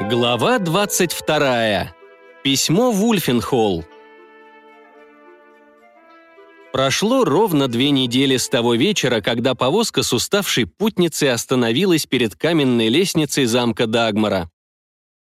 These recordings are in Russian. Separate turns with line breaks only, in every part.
Глава 22. Письмо в. Прошло ровно две недели с того вечера, когда повозка с уставшей путницей остановилась перед каменной лестницей замка Дагмара.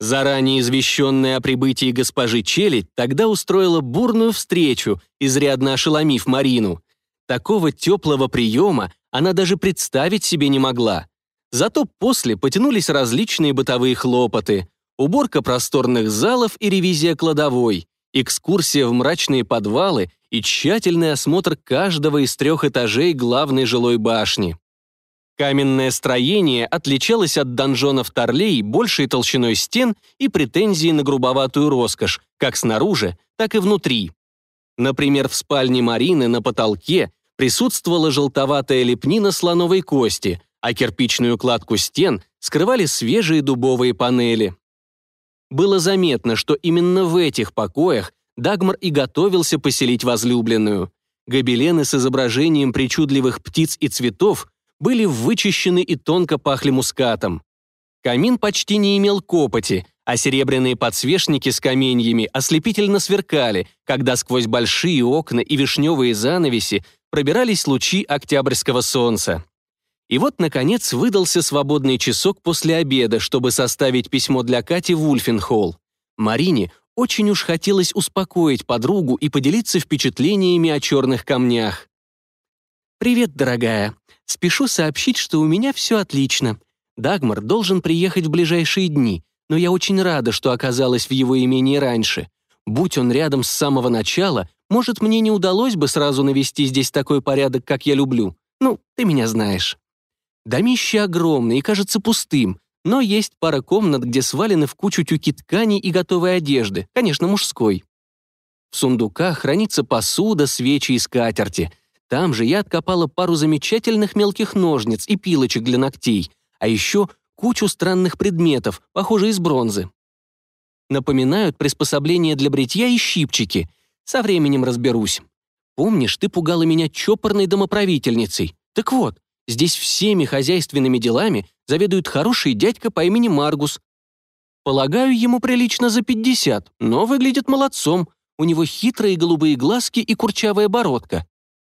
Заранее извещенная о прибытии госпожи Челядь тогда устроила бурную встречу, изрядно ошеломив Марину. Такого теплого приема она даже представить себе не могла. Зато после потянулись различные бытовые хлопоты, уборка просторных залов и ревизия кладовой, экскурсия в мрачные подвалы и тщательный осмотр каждого из трех этажей главной жилой башни. Каменное строение отличалось от донжонов Торлей большей толщиной стен и претензией на грубоватую роскошь, как снаружи, так и внутри. Например, в спальне Марины на потолке присутствовала желтоватая лепнина слоновой кости, а кирпичную кладку стен скрывали свежие дубовые панели. Было заметно, что именно в этих покоях Дагмар и готовился поселить возлюбленную. Гобелены с изображением причудливых птиц и цветов были вычищены и тонко пахли мускатом. Камин почти не имел копоти, а серебряные подсвечники с каменьями ослепительно сверкали, когда сквозь большие окна и вишневые занавеси пробирались лучи октябрьского солнца. И вот, наконец, выдался свободный часок после обеда, чтобы составить письмо для Кати в Ульфенхолл. Марине очень уж хотелось успокоить подругу и поделиться впечатлениями о черных камнях. «Привет, дорогая. Спешу сообщить, что у меня все отлично. Дагмар должен приехать в ближайшие дни, но я очень рада, что оказалась в его имении раньше. Будь он рядом с самого начала, может, мне не удалось бы сразу навести здесь такой порядок, как я люблю. Ну, ты меня знаешь». Домище огромное и кажется пустым, но есть пара комнат, где свалены в кучу тюки тканей и готовой одежды, конечно, мужской. В сундуках хранится посуда, свечи и скатерти. Там же я откопала пару замечательных мелких ножниц и пилочек для ногтей, а еще кучу странных предметов, похожие из бронзы. Напоминают приспособления для бритья и щипчики. Со временем разберусь. Помнишь, ты пугала меня чопорной домоправительницей? Так вот, Здесь всеми хозяйственными делами заведует хороший дядька по имени Маргус. Полагаю, ему прилично за 50, но выглядит молодцом. У него хитрые голубые глазки и курчавая бородка.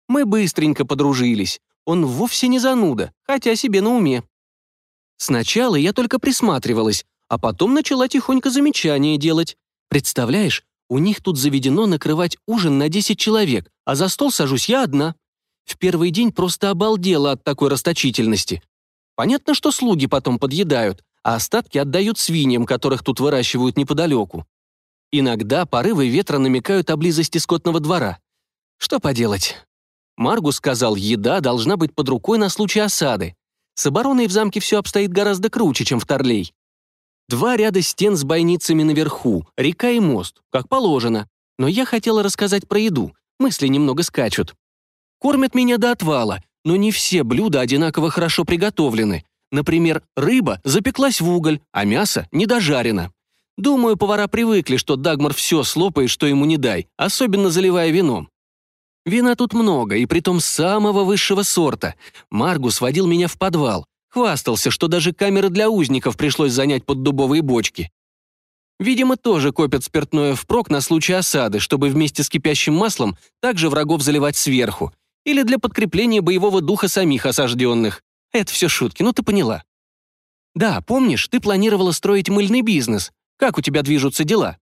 Мы быстренько подружились. Он вовсе не зануда, хотя себе на уме. Сначала я только присматривалась, а потом начала тихонько замечания делать. Представляешь, у них тут заведено накрывать ужин на 10 человек, а за стол сажусь я одна. В первый день просто обалдела от такой расточительности. Понятно, что слуги потом подъедают, а остатки отдают свиньям, которых тут выращивают неподалеку. Иногда порывы ветра намекают о близости скотного двора. Что поделать? Маргус сказал, еда должна быть под рукой на случай осады. С обороной в замке все обстоит гораздо круче, чем в Торлей. Два ряда стен с бойницами наверху, река и мост, как положено. Но я хотела рассказать про еду, мысли немного скачут. Кормят меня до отвала, но не все блюда одинаково хорошо приготовлены. Например, рыба запеклась в уголь, а мясо недожарено. Думаю, повара привыкли, что Дагмар все слопает, что ему не дай, особенно заливая вином. Вина тут много, и притом самого высшего сорта. Маргус водил меня в подвал. Хвастался, что даже камеры для узников пришлось занять под дубовые бочки. Видимо, тоже копят спиртное впрок на случай осады, чтобы вместе с кипящим маслом также врагов заливать сверху или для подкрепления боевого духа самих осажденных. Это все шутки, ну ты поняла. Да, помнишь, ты планировала строить мыльный бизнес. Как у тебя движутся дела?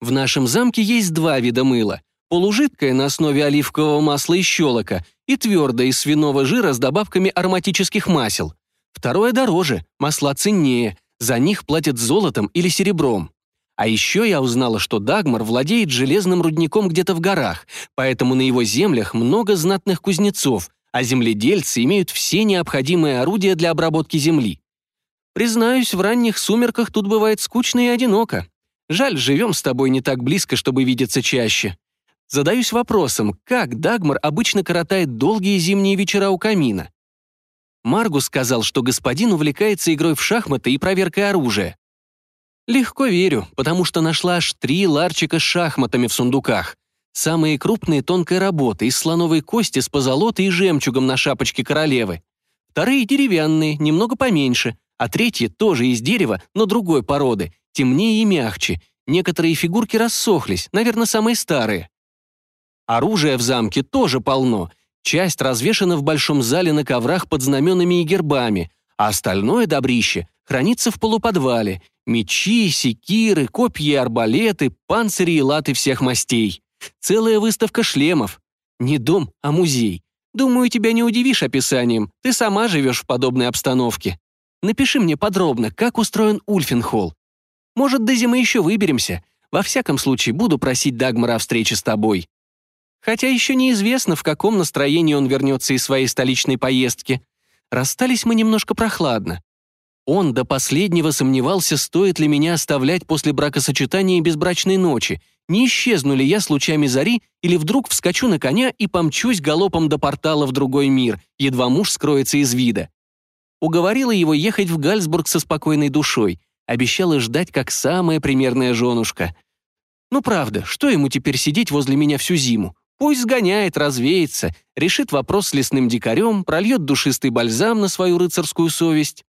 В нашем замке есть два вида мыла. Полужидкое на основе оливкового масла и щелока и твердое из свиного жира с добавками ароматических масел. Второе дороже, масла ценнее, за них платят золотом или серебром. А еще я узнала, что Дагмар владеет железным рудником где-то в горах, поэтому на его землях много знатных кузнецов, а земледельцы имеют все необходимые орудия для обработки земли. Признаюсь, в ранних сумерках тут бывает скучно и одиноко. Жаль, живем с тобой не так близко, чтобы видеться чаще. Задаюсь вопросом, как Дагмар обычно коротает долгие зимние вечера у камина? Маргус сказал, что господин увлекается игрой в шахматы и проверкой оружия. Легко верю, потому что нашла аж три ларчика с шахматами в сундуках. Самые крупные тонкой работы, из слоновой кости с позолотой и жемчугом на шапочке королевы. Вторые деревянные, немного поменьше, а третье тоже из дерева, но другой породы, темнее и мягче. Некоторые фигурки рассохлись, наверное, самые старые. Оружия в замке тоже полно. Часть развешана в большом зале на коврах под знаменами и гербами, а остальное добрище хранится в полуподвале. Мечи, секиры, копья и арбалеты, панцири и латы всех мастей. Целая выставка шлемов. Не дом, а музей. Думаю, тебя не удивишь описанием. Ты сама живешь в подобной обстановке. Напиши мне подробно, как устроен Ульфенхолл. Может, до зимы еще выберемся. Во всяком случае, буду просить Дагмара о встрече с тобой. Хотя еще неизвестно, в каком настроении он вернется из своей столичной поездки. Расстались мы немножко прохладно. Он до последнего сомневался, стоит ли меня оставлять после бракосочетания и безбрачной ночи, не исчезну ли я с лучами зари или вдруг вскочу на коня и помчусь галопом до портала в другой мир, едва муж скроется из вида. Уговорила его ехать в Гальсбург со спокойной душой, обещала ждать как самая примерная женушка. Ну правда, что ему теперь сидеть возле меня всю зиму? Пусть сгоняет, развеется, решит вопрос с лесным дикарем, прольет душистый бальзам на свою рыцарскую совесть.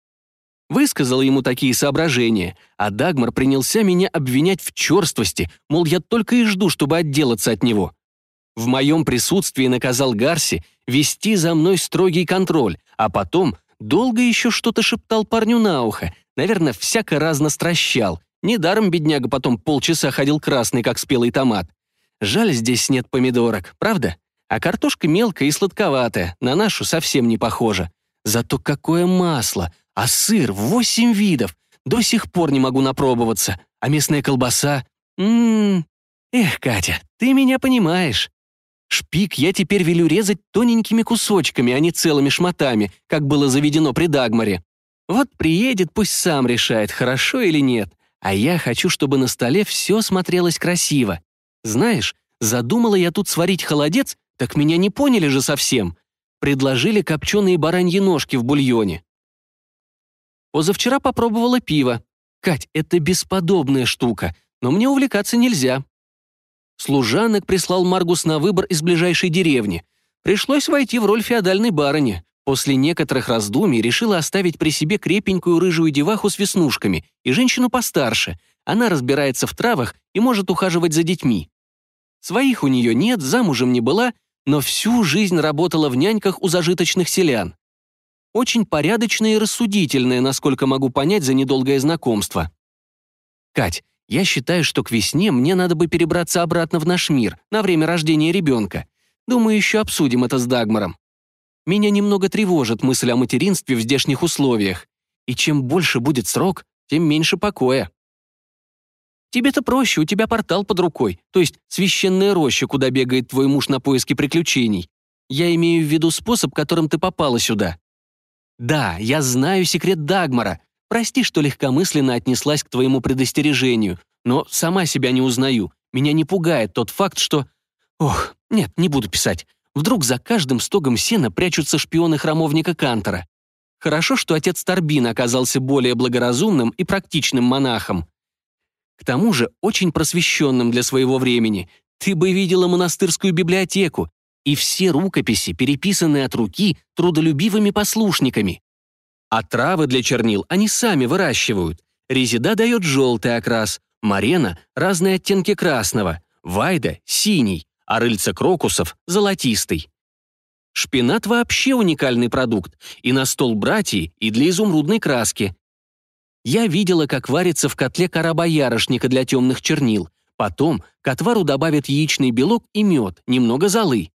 Высказала ему такие соображения, а Дагмар принялся меня обвинять в черствости, мол, я только и жду, чтобы отделаться от него. В моем присутствии наказал Гарси вести за мной строгий контроль, а потом долго еще что-то шептал парню на ухо, наверное, всяко разно стращал. Недаром бедняга потом полчаса ходил красный, как спелый томат. Жаль, здесь нет помидорок, правда? А картошка мелкая и сладковатая, на нашу совсем не похожа. Зато какое масло! А сыр — восемь видов! До сих пор не могу напробоваться. А местная колбаса... Ммм... Эх, Катя, ты меня понимаешь. Шпик я теперь велю резать тоненькими кусочками, а не целыми шматами, как было заведено при Дагмаре. Вот приедет, пусть сам решает, хорошо или нет. А я хочу, чтобы на столе все смотрелось красиво. Знаешь, задумала я тут сварить холодец, так меня не поняли же совсем. Предложили копченые бараньи ножки в бульоне. Позавчера попробовала пиво. Кать, это бесподобная штука, но мне увлекаться нельзя. Служанок прислал Маргус на выбор из ближайшей деревни. Пришлось войти в роль феодальной барыни. После некоторых раздумий решила оставить при себе крепенькую рыжую деваху с веснушками и женщину постарше. Она разбирается в травах и может ухаживать за детьми. Своих у нее нет, замужем не была, но всю жизнь работала в няньках у зажиточных селян. Очень порядочная и рассудительная, насколько могу понять за недолгое знакомство. Кать, я считаю, что к весне мне надо бы перебраться обратно в наш мир, на время рождения ребенка. Думаю, еще обсудим это с Дагмаром. Меня немного тревожит мысль о материнстве в здешних условиях. И чем больше будет срок, тем меньше покоя. Тебе-то проще, у тебя портал под рукой, то есть священная роща, куда бегает твой муж на поиски приключений. Я имею в виду способ, которым ты попала сюда. Да, я знаю секрет Дагмара. Прости, что легкомысленно отнеслась к твоему предостережению, но сама себя не узнаю. Меня не пугает тот факт, что... Ох, нет, не буду писать. Вдруг за каждым стогом сена прячутся шпионы храмовника Кантора. Хорошо, что отец Торбин оказался более благоразумным и практичным монахом. К тому же очень просвещенным для своего времени. Ты бы видела монастырскую библиотеку, и все рукописи переписаны от руки трудолюбивыми послушниками. А травы для чернил они сами выращивают. Резида дает желтый окрас, марена — разные оттенки красного, вайда — синий, а рыльца крокусов — золотистый. Шпинат вообще уникальный продукт, и на стол братьи, и для изумрудной краски. Я видела, как варится в котле кора боярышника для темных чернил. Потом к отвару добавят яичный белок и мед, немного золы.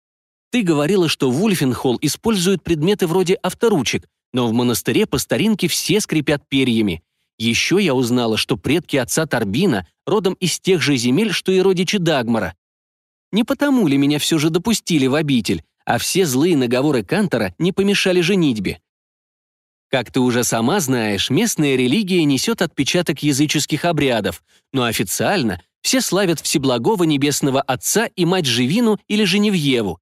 Ты говорила, что в Ульфенхолл используют предметы вроде авторучек, но в монастыре по старинке все скрипят перьями. Еще я узнала, что предки отца Торбина родом из тех же земель, что и родичи Дагмара. Не потому ли меня все же допустили в обитель, а все злые наговоры Кантора не помешали женитьбе? Как ты уже сама знаешь, местная религия несет отпечаток языческих обрядов, но официально все славят Всеблагого Небесного Отца и Мать Живину или Женевьеву.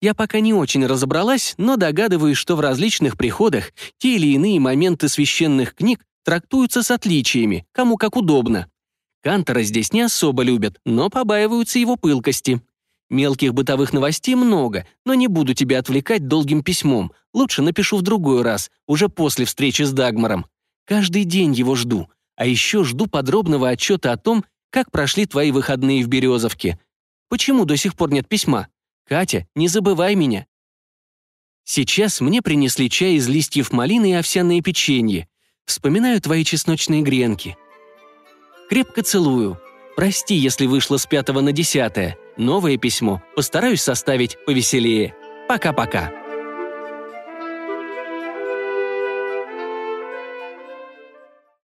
Я пока не очень разобралась, но догадываюсь, что в различных приходах те или иные моменты священных книг трактуются с отличиями, кому как удобно. Кантора здесь не особо любят, но побаиваются его пылкости. Мелких бытовых новостей много, но не буду тебя отвлекать долгим письмом. Лучше напишу в другой раз, уже после встречи с Дагмаром. Каждый день его жду. А еще жду подробного отчета о том, как прошли твои выходные в Березовке. Почему до сих пор нет письма? Катя, не забывай меня. Сейчас мне принесли чай из листьев малины и овсяное печенье. Вспоминаю твои чесночные гренки. Крепко целую. Прости, если вышло с пятого на десятое. Новое письмо постараюсь составить повеселее. Пока-пока.